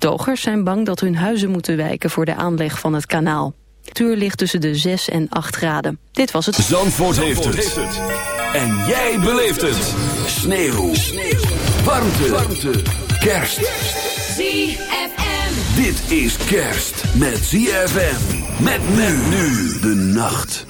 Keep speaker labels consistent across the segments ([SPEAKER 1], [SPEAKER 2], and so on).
[SPEAKER 1] Betogers zijn bang dat hun huizen moeten wijken voor de aanleg van het kanaal. De tuur ligt tussen de 6 en 8 graden. Dit was het.
[SPEAKER 2] Zandvoort, heeft, het. En jij beleeft het. Sneeuw. Sneeuw. Warmte. Warmte. Kerst.
[SPEAKER 3] ZFM.
[SPEAKER 2] Dit is kerst met ZFM. Met men nu de nacht.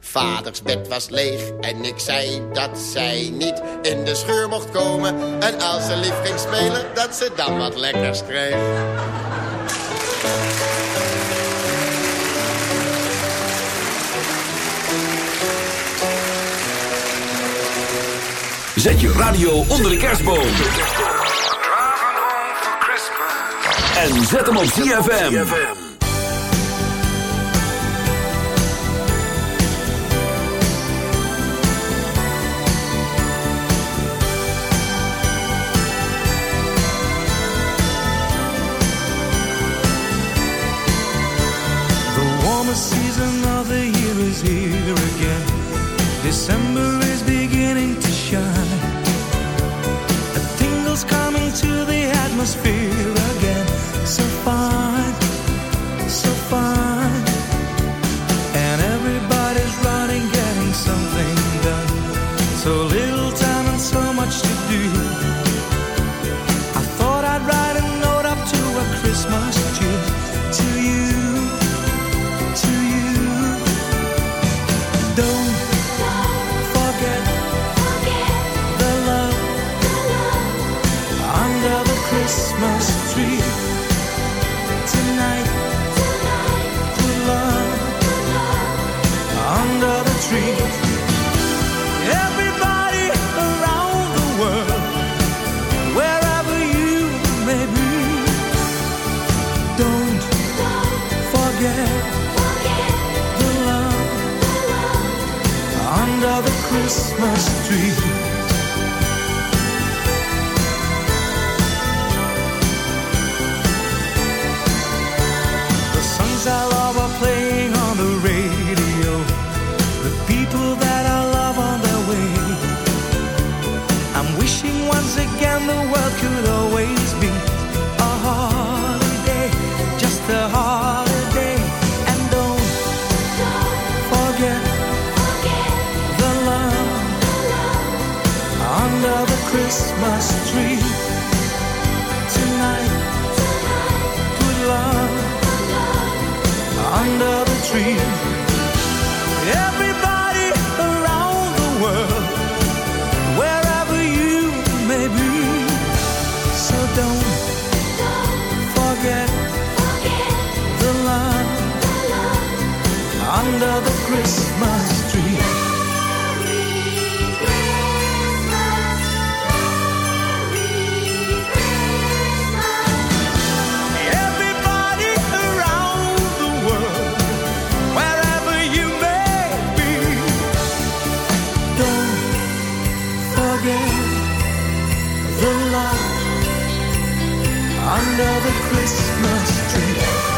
[SPEAKER 3] Vaders bed was leeg en ik zei dat zij niet in de scheur mocht komen. En als ze lief ging spelen, dat ze dan wat lekkers kreeg.
[SPEAKER 4] Zet je radio onder de kerstboom. En zet hem op ZFM.
[SPEAKER 2] December the light under the Christmas tree.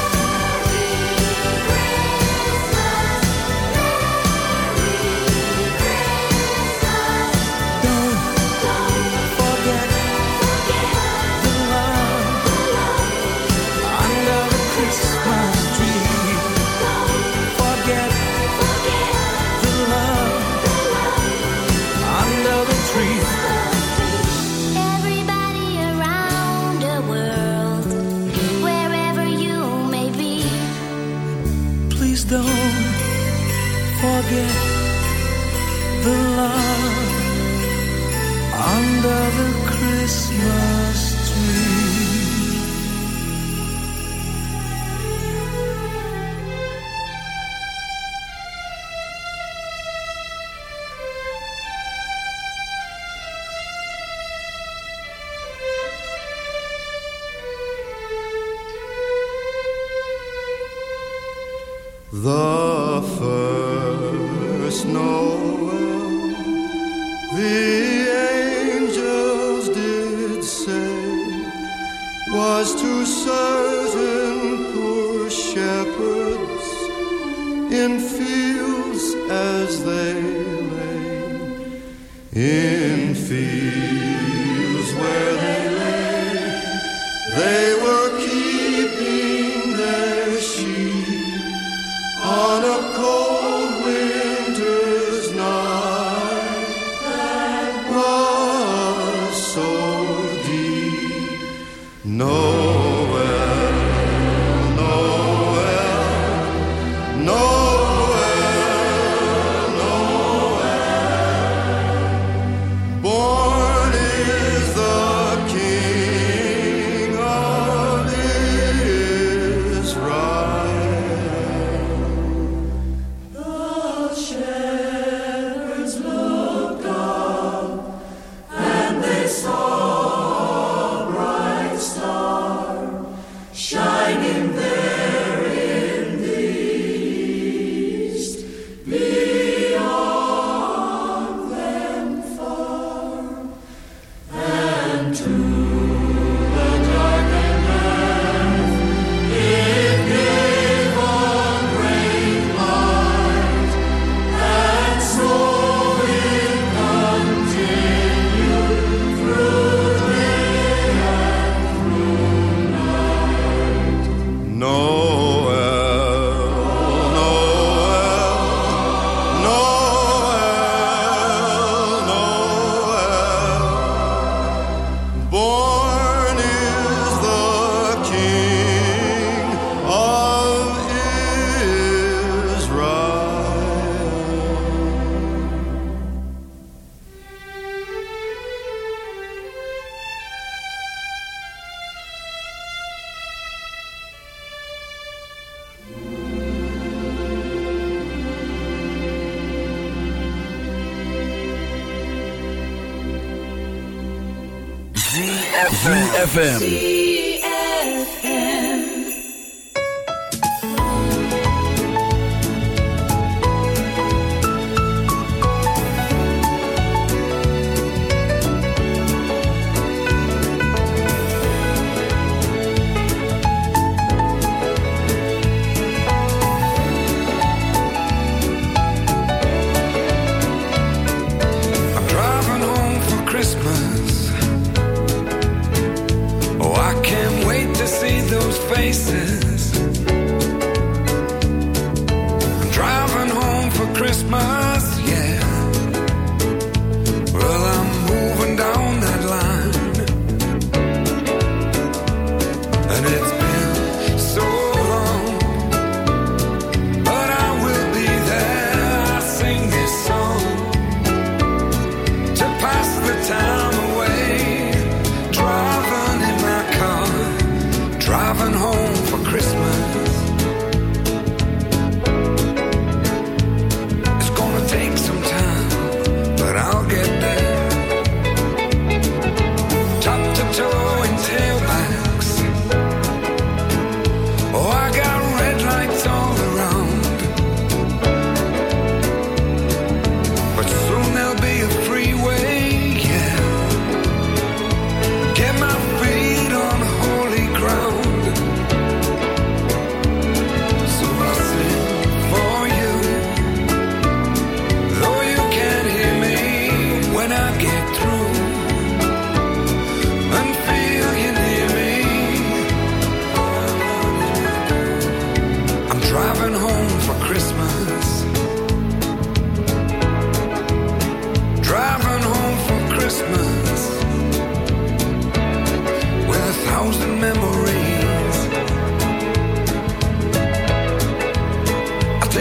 [SPEAKER 4] ZFM.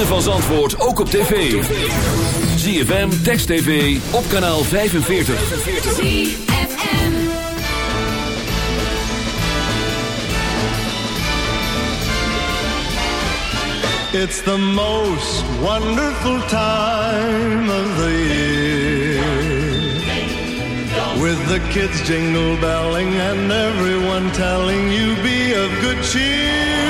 [SPEAKER 4] Ritme van Zandvoort ook op tv. ZFM, Text TV, op kanaal 45.
[SPEAKER 5] ZFM.
[SPEAKER 6] It's the most wonderful time of the year. With the kids jingle belling and everyone telling you be of good cheer.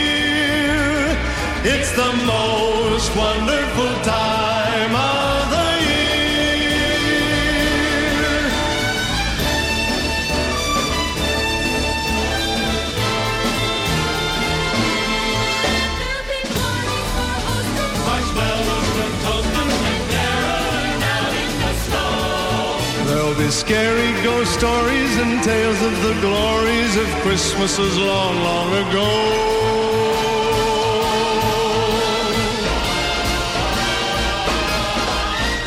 [SPEAKER 6] It's the most wonderful time of the year. There'll be scary ghost stories and tales of the glories of Christmases long, long ago.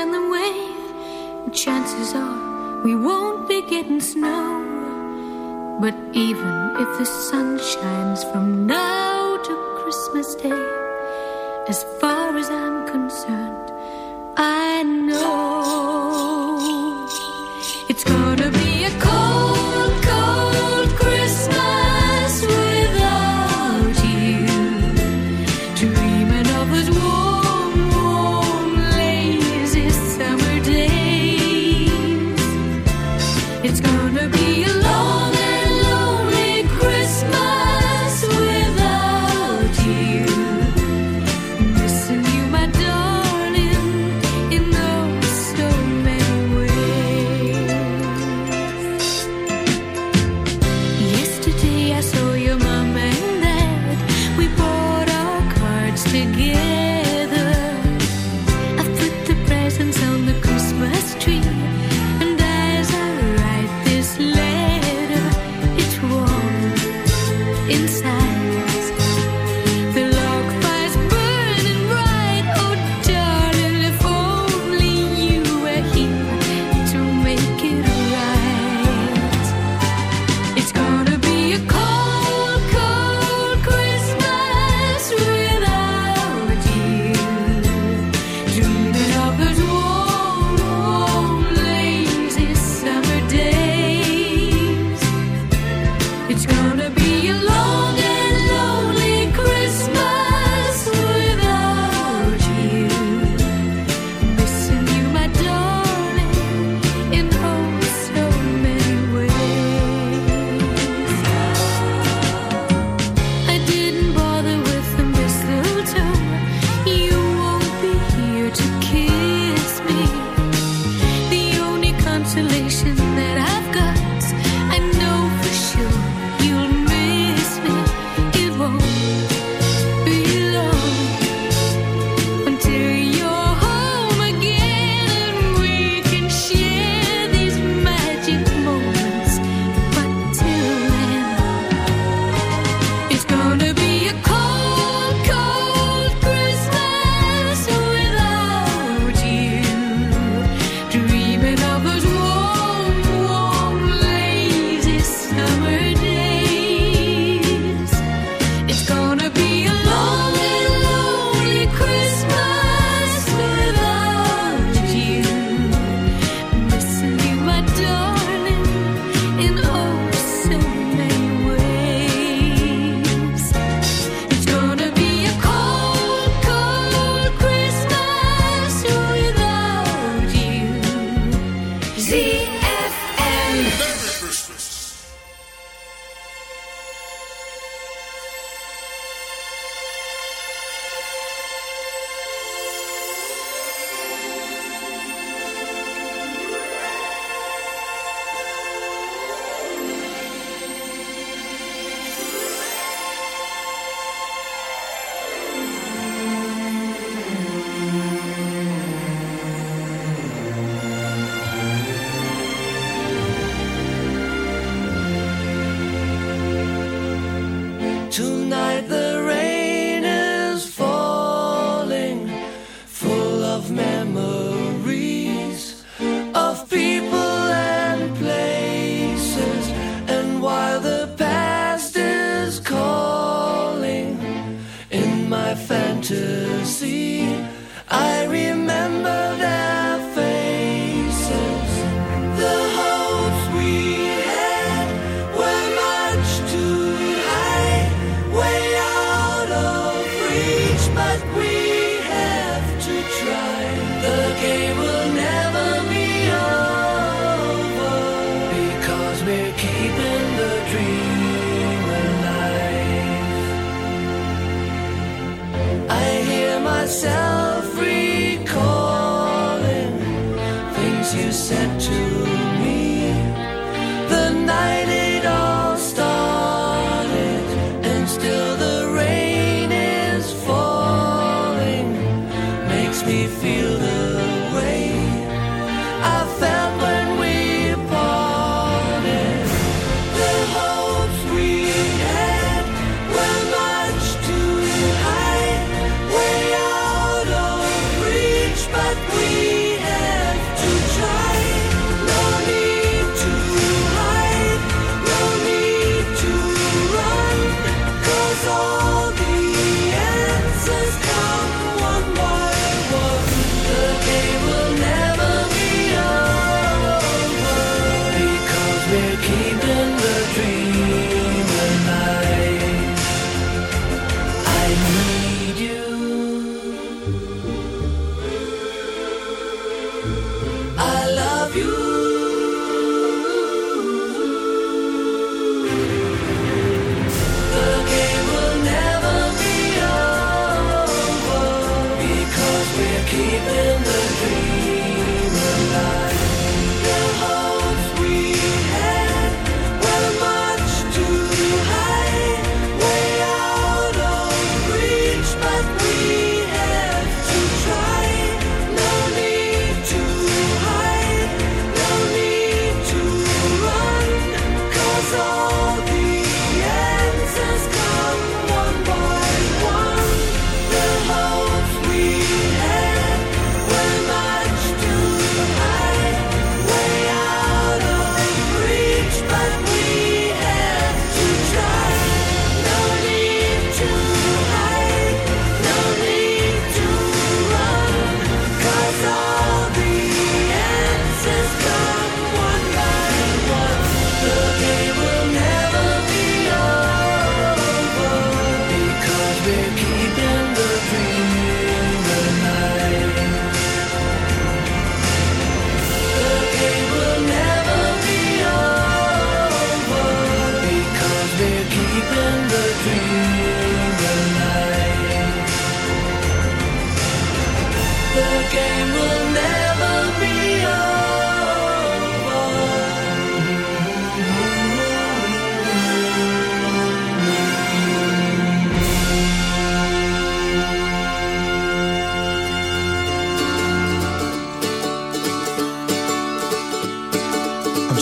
[SPEAKER 5] On the way. Chances are we won't be getting snow. But even if the sun shines from now to Christmas Day, as far as I'm concerned, I know It's gonna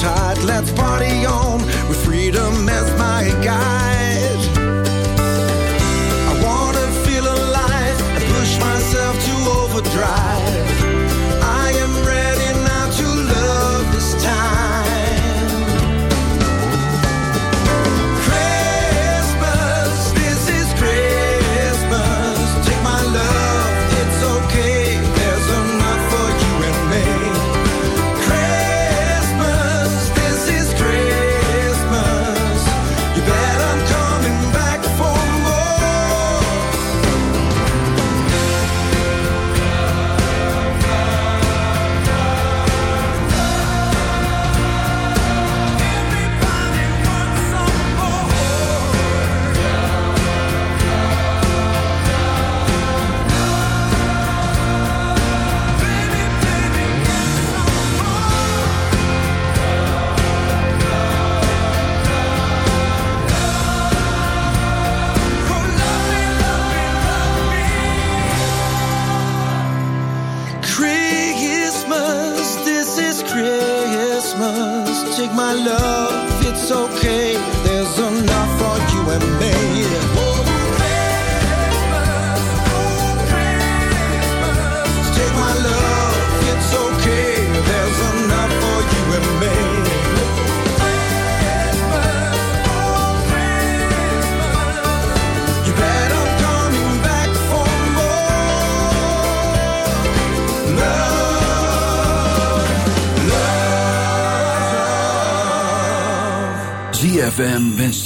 [SPEAKER 7] tight, let's party on.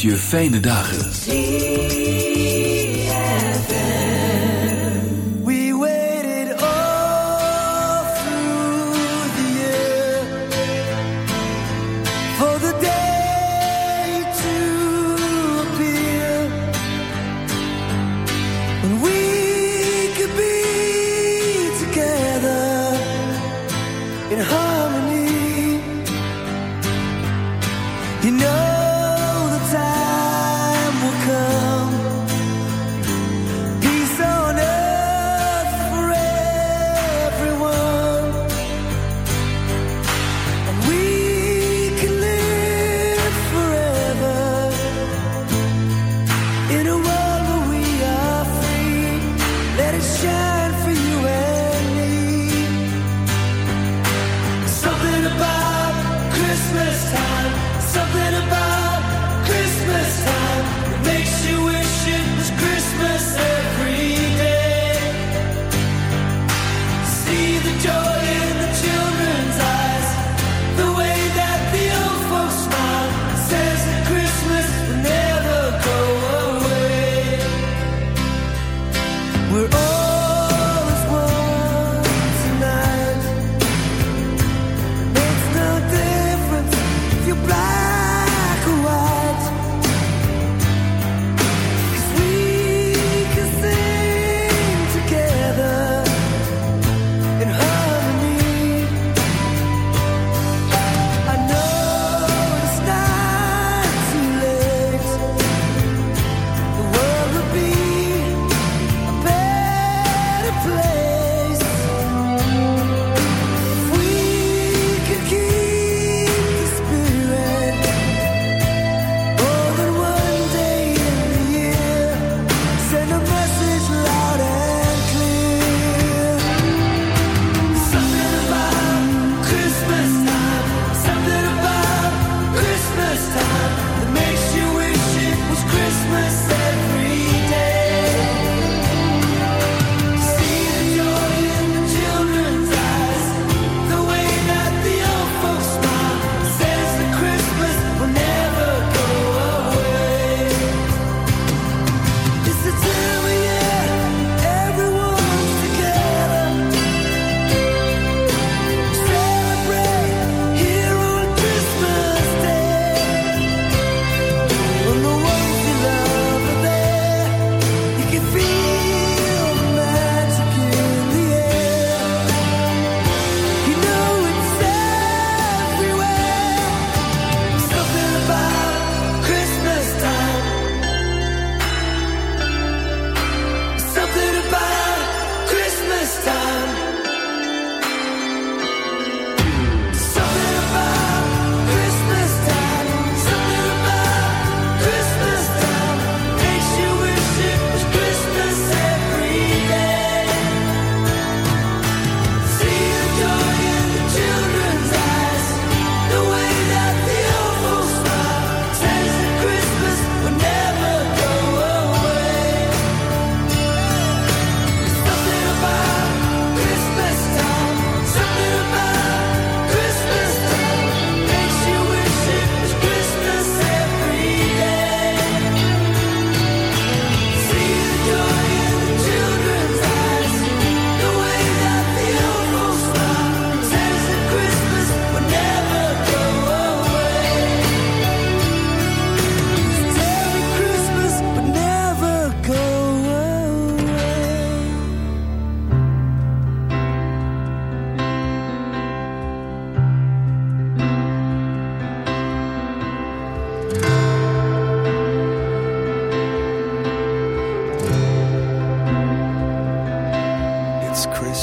[SPEAKER 2] je fijne dagen.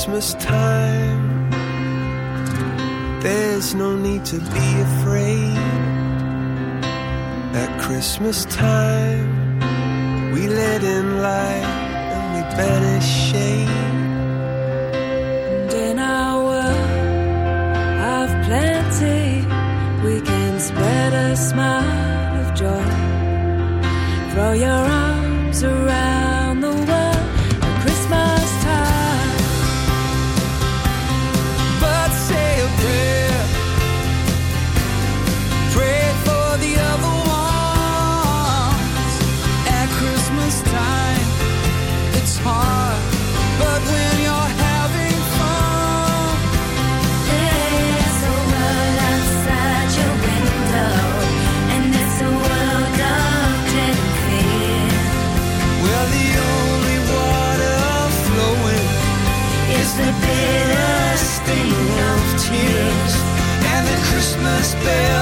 [SPEAKER 4] Christmas time.
[SPEAKER 8] There's no need to be afraid. At Christmas time, we let in light and we banish shame.
[SPEAKER 9] And in our world of plenty, we can spread a smile of joy. Throw your arms around.
[SPEAKER 10] bell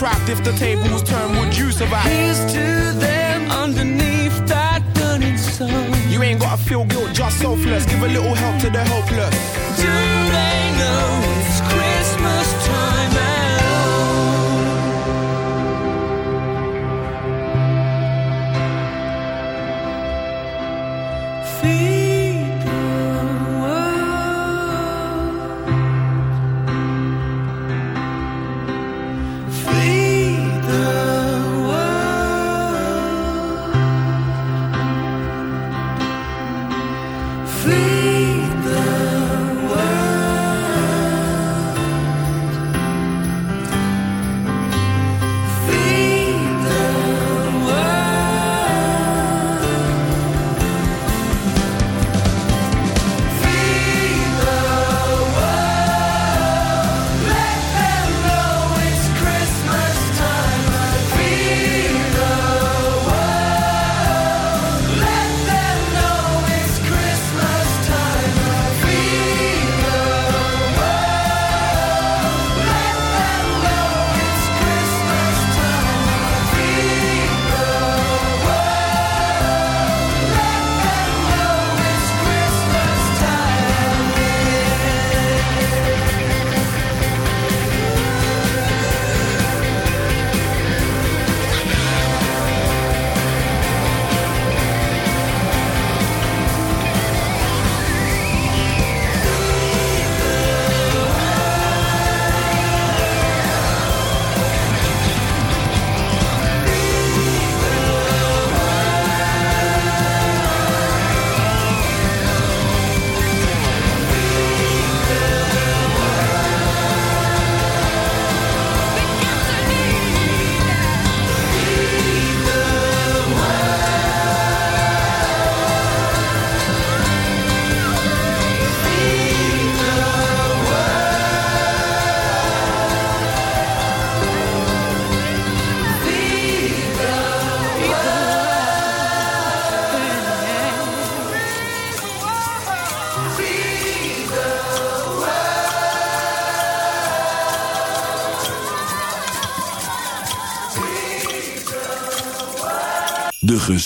[SPEAKER 10] Yuletide for the deprived. If the tables turn, would you survive?
[SPEAKER 2] Here's to them underneath that burning sun.
[SPEAKER 10] You ain't gotta feel guilt, just selfless. Give a little help to the helpless.
[SPEAKER 2] Do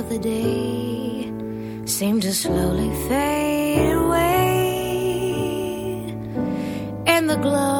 [SPEAKER 11] Of the day seem to slowly fade away. In the glow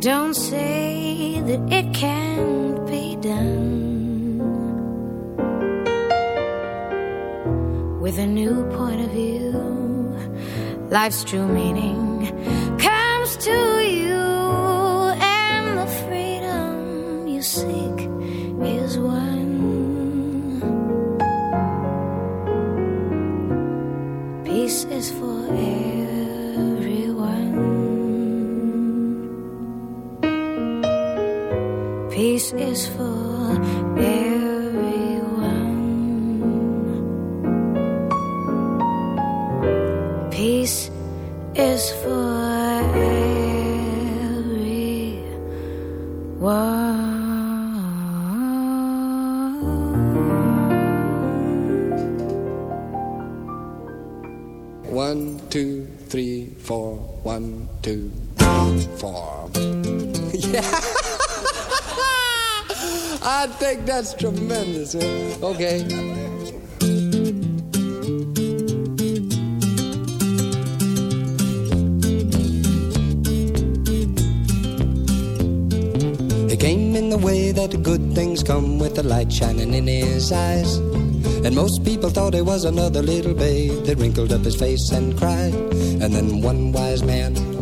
[SPEAKER 11] Don't say that it can't be done. With a new point of view, life's true meaning comes to is for everyone. Peace is for everyone.
[SPEAKER 12] One, two, three, four. One, two, I think that's tremendous. man. Okay. He came in the way that good things come with the light shining in his eyes. And most people thought he was another little babe that wrinkled up his face and cried. And then one wise man,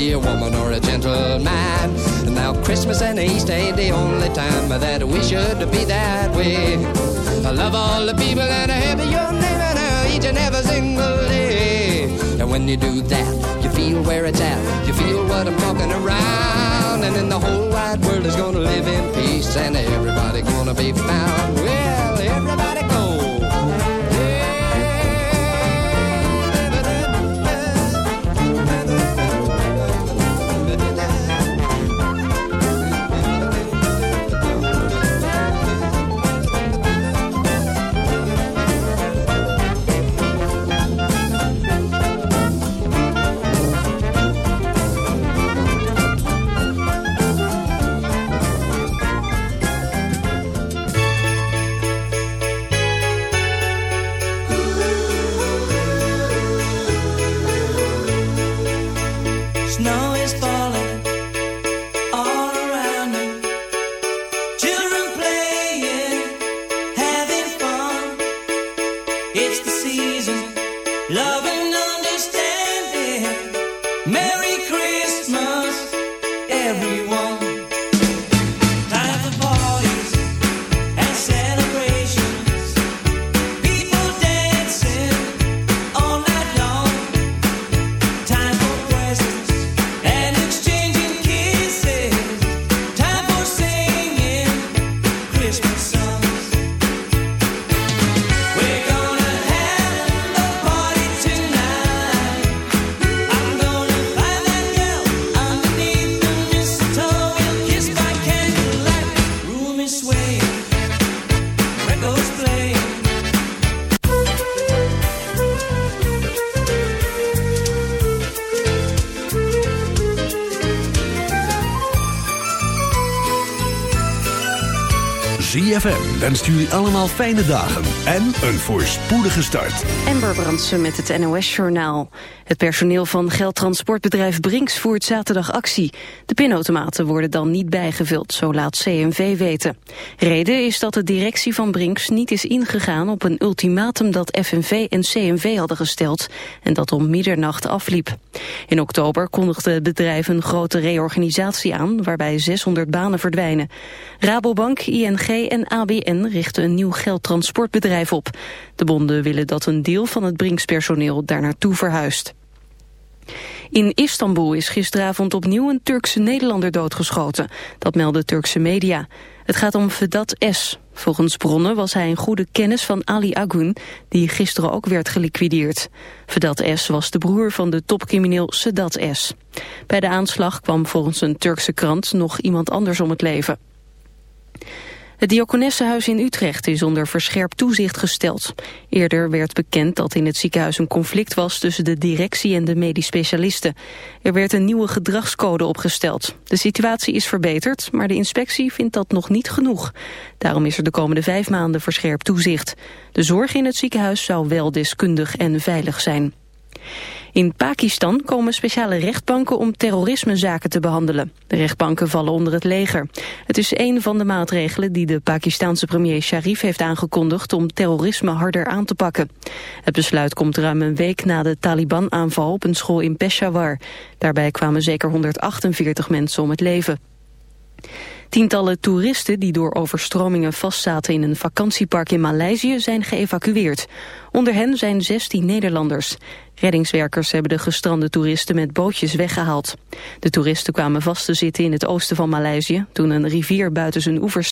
[SPEAKER 12] Be a woman or a gentleman. Now Christmas and Easter ain't the only time that we should be that way. I love all the people and I have your name and I each and every single day. And when you do that, you feel where it's at. You feel what I'm talking around. And then the whole wide world is gonna live in peace and everybody gonna be found.
[SPEAKER 2] Wenst jullie allemaal fijne dagen en een voorspoedige start.
[SPEAKER 1] Amber Brandsen met het NOS-journaal. Het personeel van geldtransportbedrijf Brinks voert zaterdag actie. De pinautomaten worden dan niet bijgevuld, zo laat CNV weten. Reden is dat de directie van Brinks niet is ingegaan op een ultimatum dat FNV en CNV hadden gesteld en dat om middernacht afliep. In oktober kondigde het bedrijf een grote reorganisatie aan waarbij 600 banen verdwijnen. Rabobank, ING en ABN richten een nieuw geldtransportbedrijf op. De bonden willen dat een deel van het Brinks-personeel daar naartoe verhuist. In Istanbul is gisteravond opnieuw een Turkse Nederlander doodgeschoten. Dat melden Turkse media. Het gaat om Vedat S. Volgens bronnen was hij een goede kennis van Ali Agun, die gisteren ook werd geliquideerd. Vedat S. was de broer van de topcrimineel Sedat S. Bij de aanslag kwam volgens een Turkse krant nog iemand anders om het leven. Het Diakonessenhuis in Utrecht is onder verscherpt toezicht gesteld. Eerder werd bekend dat in het ziekenhuis een conflict was tussen de directie en de medisch specialisten. Er werd een nieuwe gedragscode opgesteld. De situatie is verbeterd, maar de inspectie vindt dat nog niet genoeg. Daarom is er de komende vijf maanden verscherpt toezicht. De zorg in het ziekenhuis zou wel deskundig en veilig zijn. In Pakistan komen speciale rechtbanken om terrorismezaken te behandelen. De rechtbanken vallen onder het leger. Het is een van de maatregelen die de Pakistanse premier Sharif heeft aangekondigd om terrorisme harder aan te pakken. Het besluit komt ruim een week na de Taliban-aanval op een school in Peshawar. Daarbij kwamen zeker 148 mensen om het leven. Tientallen toeristen die door overstromingen vastzaten in een vakantiepark in Maleisië zijn geëvacueerd. Onder hen zijn 16 Nederlanders. Reddingswerkers hebben de gestrande toeristen met bootjes weggehaald. De toeristen kwamen vast te zitten in het oosten van Maleisië toen een rivier buiten zijn oevers